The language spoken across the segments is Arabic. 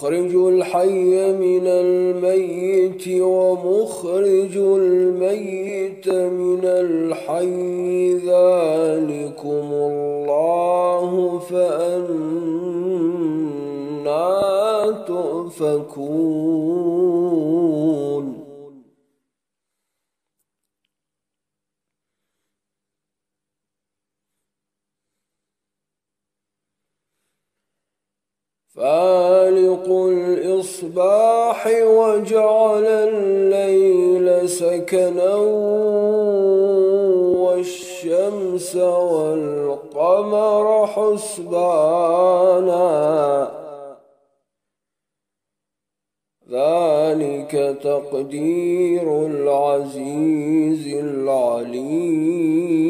يخرج الحي من الميت ومخرج الميت من الحي. ذلكم الله فأنا تؤفكون. الإصباح وجعل الليل سكنا والشمس والقمر حسبانا. ذلك تقدير العزيز العليم.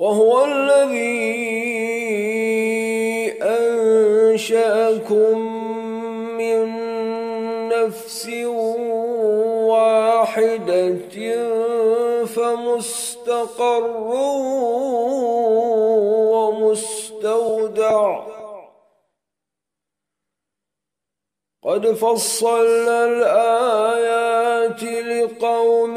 وهو الذي أنشأكم من نفس واحدة فمستقر ومستودع. قد فصلنا الآيات لقوم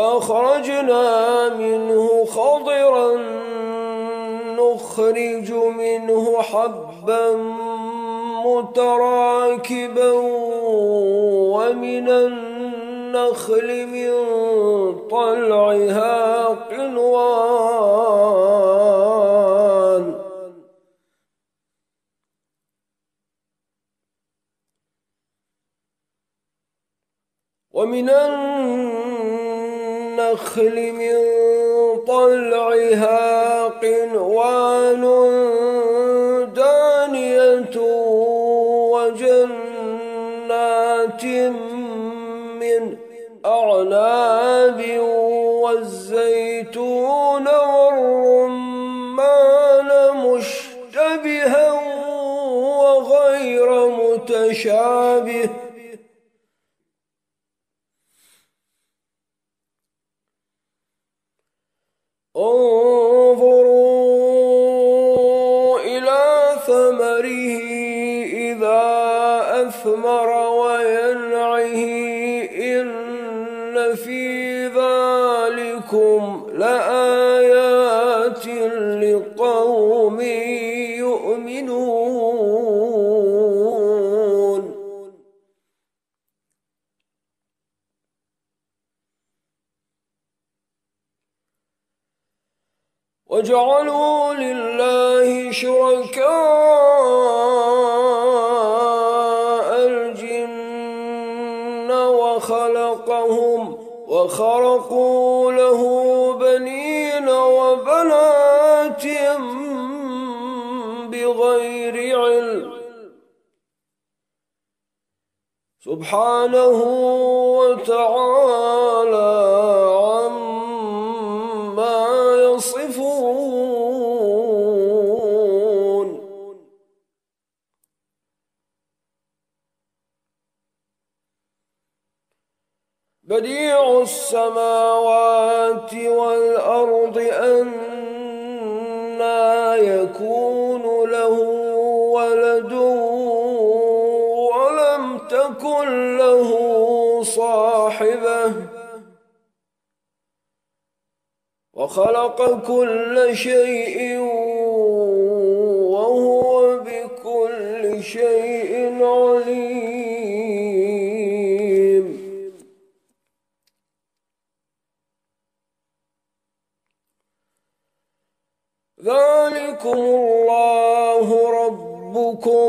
فأخرجنا منه خضرا نخرج منه حبا متراكبا ومن النخل من طلعها قنوان. ومن النخل من طلعها قنوان دانية وجنات من أعناب والزيتون والرمان مشتبها وغير متشابه انظروا إلى ثمره إذا أثمر. سبحانه وتعالى عما يصفون. بديع السماوات والأرض أنا وخلق كل شيء وهو بكل شيء عليم. ذلكم الله ربكم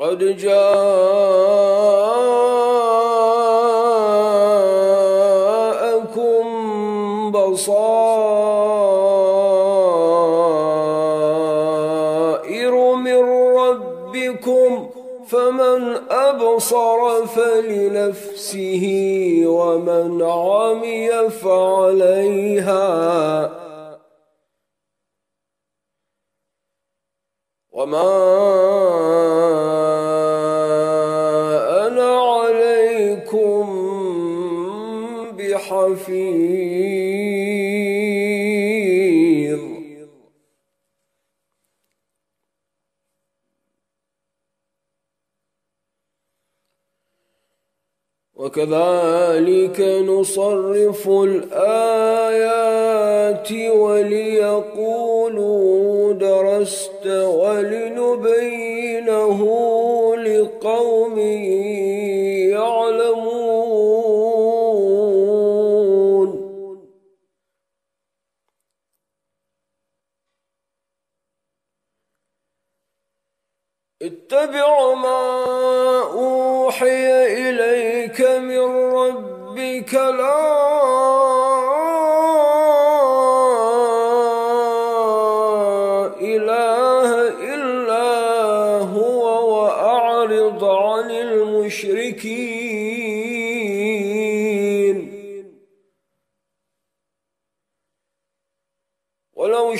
قد جاءكم بصائر من ربكم فمن أبصر فلنفسه ومن عمي فعليها. وما بحفيظ وكذلك نصرف الآيات وليقولوا درست ولنبينه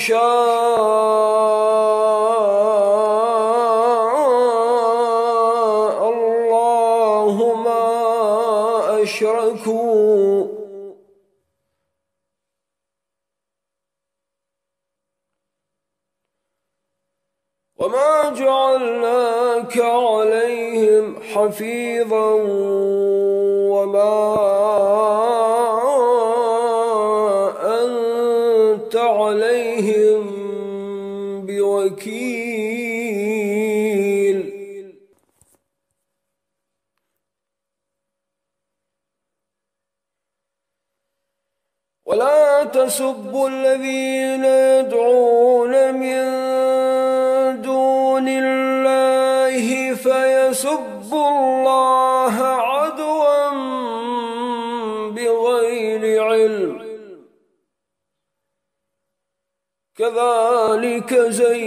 شاء الله ما أشركوا. وما جعلناك عليهم حفيظا.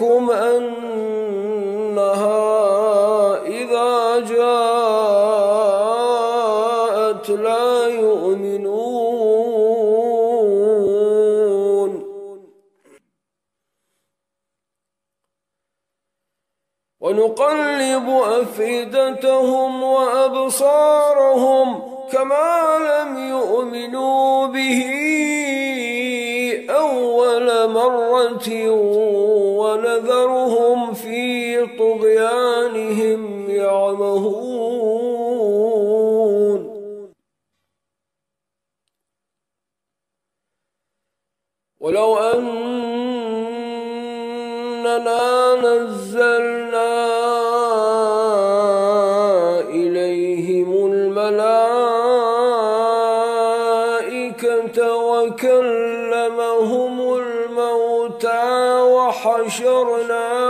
يشعركم أنها إذا جاءت لا يؤمنون. ونقلب أفئدتهم وأبصارهم كما لم يؤمنوا به أول مرة ونذرهم في طغيانهم يعمهون. ولو أننا نزلنا وحشرنا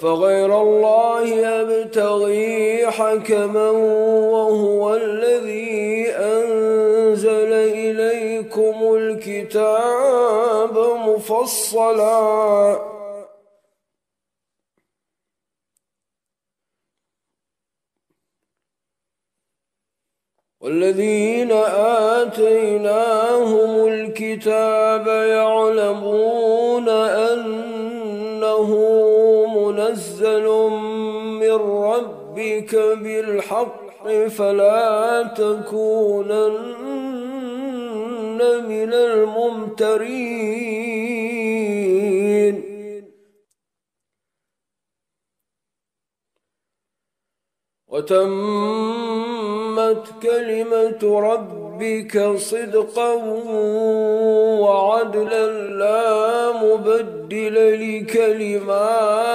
أفغير الله أبتغي حكما وهو الذي أنزل إليكم الكتاب مفصلا. والذين آتيناهم الكتاب يعلمون أنه منزل من ربك بالحق فلا تكونن من الممترين. وتمت كلمة ربك صدقا وعدلا لا مبدل لكلماته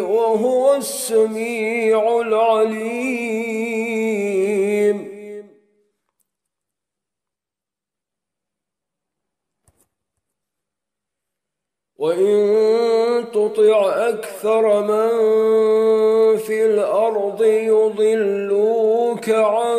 وهو السميع العليم. وإن تطع أكثر من في الأرض يضلوك عن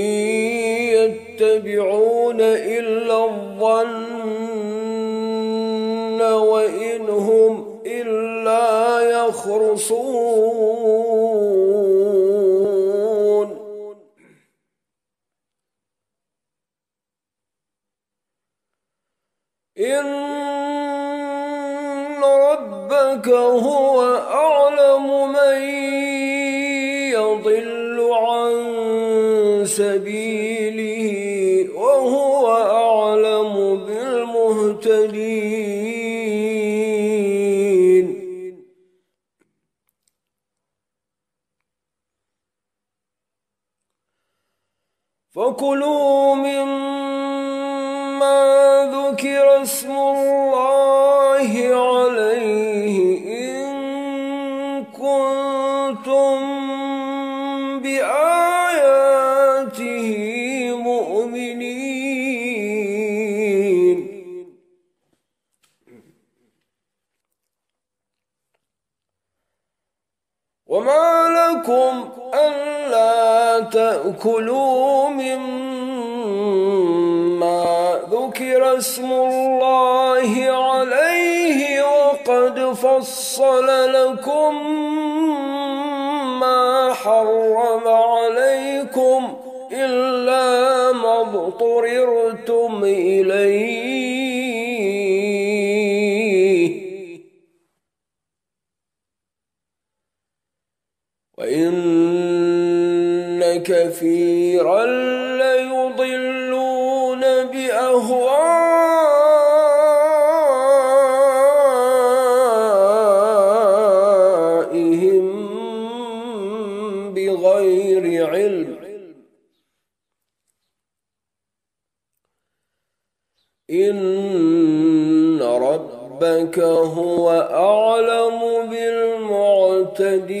ربك هو أعلم من يضل عن سبيله وهو أعلم بالمهتدين. فكلوا مما ذكر اسم تأكلوا مما ذكر اسم الله عليه وقد فصل لكم ما حرم عليكم إلا ما اضطررتم إليه. وإن كثيرا ليضلون بأهوائهم بغير علم. إن ربك هو أعلم بالمعتدين.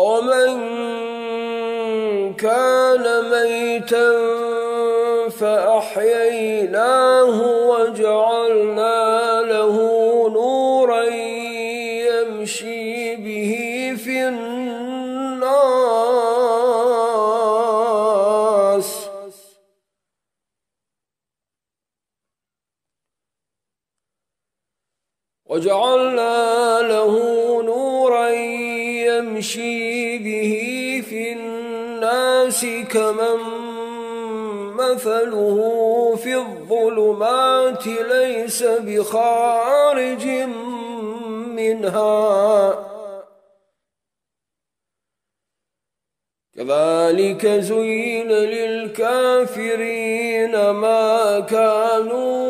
ومن كان ميتا الظلمات ليس بخارج منها. كذلك زين للكافرين ما كانوا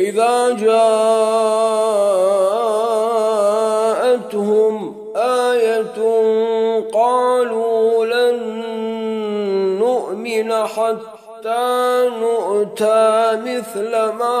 وإذا جاءتهم آية قالوا لن نؤمن حتى نؤتى مثل ما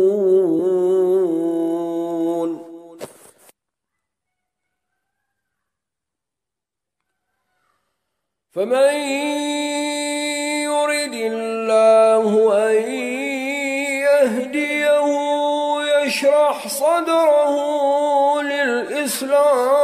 فمن يرد الله أن يشرح صدره للإسلام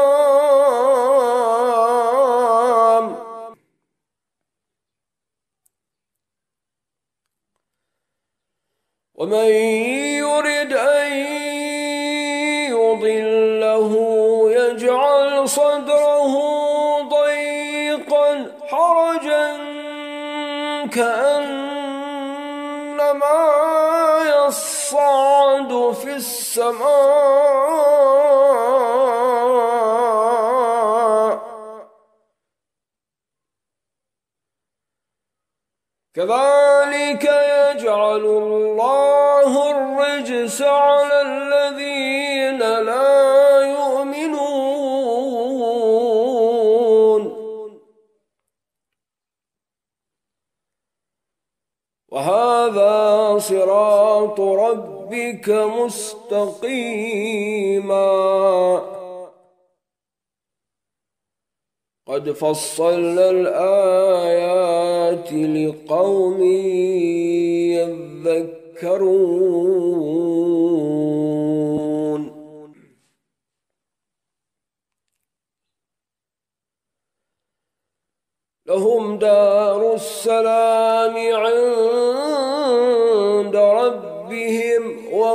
السماء. كذلك يجعل الله الرجس على الذين لا يؤمنون. وهذا صراط رب ربك مستقيما. قد فصلنا الآيات لقوم يذكرون. لهم دار السلام عند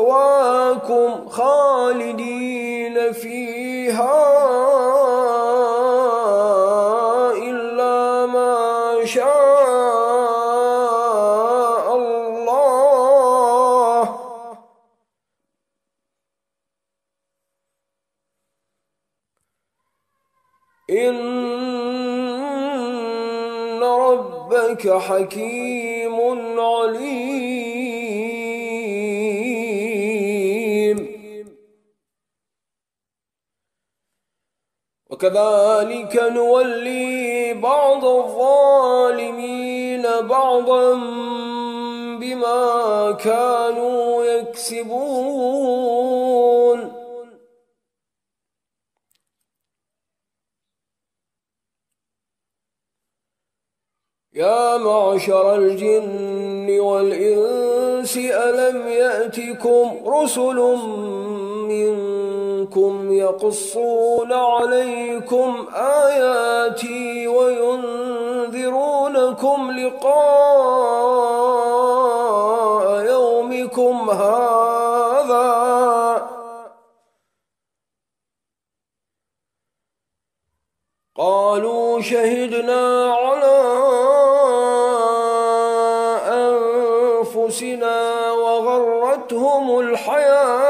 مثواكم خالدين فيها إلا ما شاء الله. إن ربك حكيم. وكذلك نولي بعض الظالمين بعضا بما كانوا يكسبون. يا معشر الجن والإنس ألم يأتكم رسل منكم يقصون عليكم آياتي وينذرونكم لقاء يومكم هذا. قالوا شهدنا على أنفسنا وغرتهم الدنيا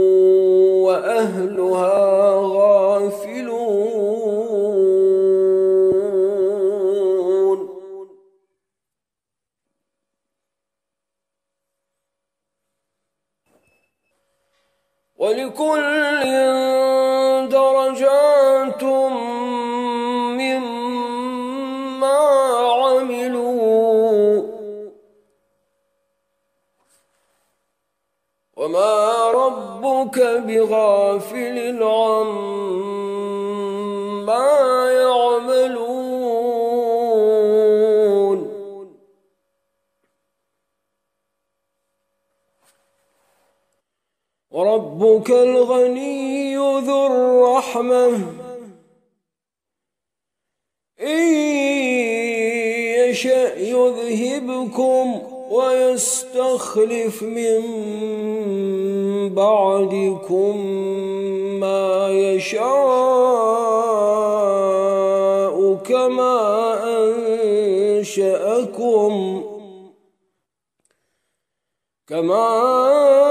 يشأ يذهبكم ويستخلف من بعدكم ما يشاء كما أنشأكم كما أنشأكم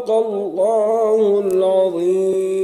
صدق الله العظيم.